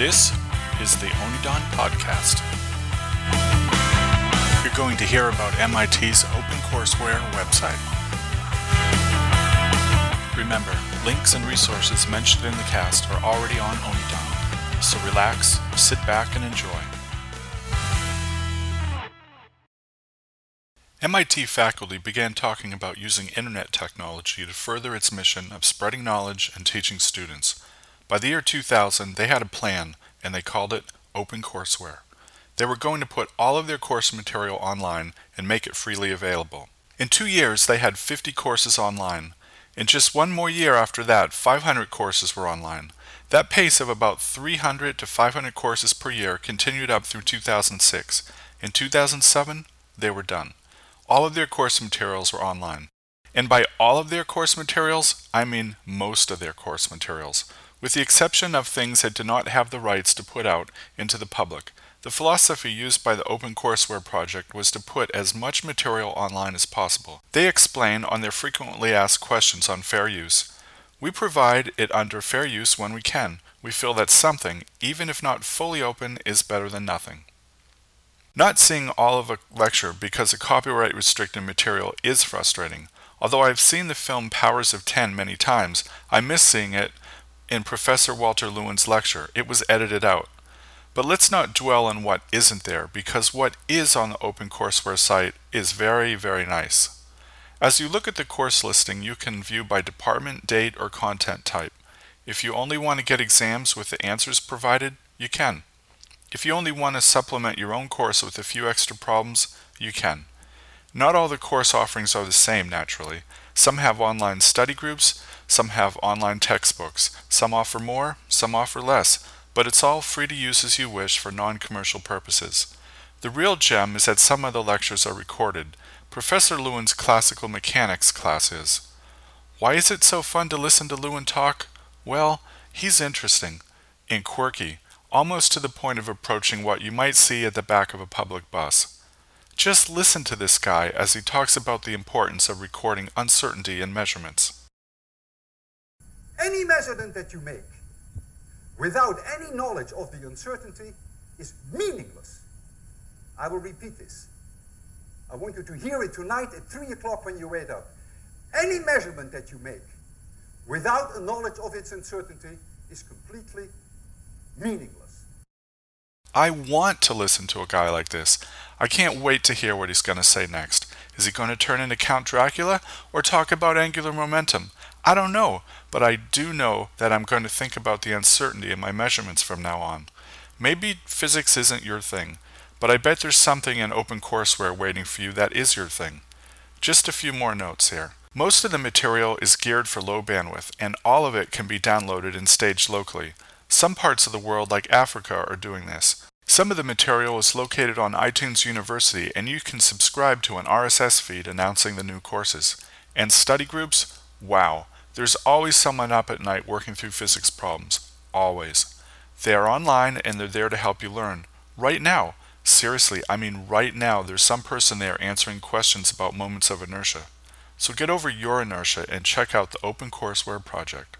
This is the Onidan Podcast. You're going to hear about MIT's OpenCourseWare website. Remember, links and resources mentioned in the cast are already on Onidan, so relax, sit back, and enjoy. MIT faculty began talking about using internet technology to further its mission of spreading knowledge and teaching students. By the year 2000, they had a plan, and they called it OpenCourseWare. They were going to put all of their course material online and make it freely available. In two years, they had 50 courses online. In just one more year after that, 500 courses were online. That pace of about 300 to 500 courses per year continued up through 2006. In 2007, they were done. All of their course materials were online. And by all of their course materials, I mean most of their course materials, with the exception of things that did not have the rights to put out into the public. The philosophy used by the OpenCourseWare project was to put as much material online as possible. They explain on their frequently asked questions on fair use. We provide it under fair use when we can. We feel that something, even if not fully open, is better than nothing. Not seeing all of a lecture because of copyright restricted material is frustrating. Although I've seen the film Powers of Ten many times, I miss seeing it in Professor Walter Lewin's lecture. It was edited out. But let's not dwell on what isn't there, because what is on the OpenCourseWare site is very, very nice. As you look at the course listing, you can view by department, date, or content type. If you only want to get exams with the answers provided, you can. If you only want to supplement your own course with a few extra problems, you can. Not all the course offerings are the same, naturally. Some have online study groups, some have online textbooks, some offer more, some offer less, but it's all free to use as you wish for non commercial purposes. The real gem is that some of the lectures are recorded. Professor Lewin's classical mechanics class is. Why is it so fun to listen to Lewin talk? Well, he's interesting and quirky, almost to the point of approaching what you might see at the back of a public bus. Just listen to this guy as he talks about the importance of recording uncertainty in measurements. Any measurement that you make without any knowledge of the uncertainty is meaningless. I will repeat this. I want you to hear it tonight at 3 o'clock when you wake up. Any measurement that you make without a knowledge of its uncertainty is completely meaningless. I want to listen to a guy like this. I can't wait to hear what he's going to say next. Is he going to turn into Count Dracula or talk about angular momentum? I don't know, but I do know that I'm going to think about the uncertainty in my measurements from now on. Maybe physics isn't your thing, but I bet there's something in OpenCourseWare waiting for you that is your thing. Just a few more notes here. Most of the material is geared for low bandwidth, and all of it can be downloaded and staged locally. Some parts of the world, like Africa, are doing this. Some of the material is located on iTunes University, and you can subscribe to an RSS feed announcing the new courses. And study groups? Wow, there's always someone up at night working through physics problems. Always. They are online and they're there to help you learn. Right now. Seriously, I mean right now, there's some person there answering questions about moments of inertia. So get over your inertia and check out the OpenCourseWare project.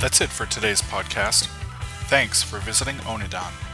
That's it for today's podcast. Thanks for visiting Onidan.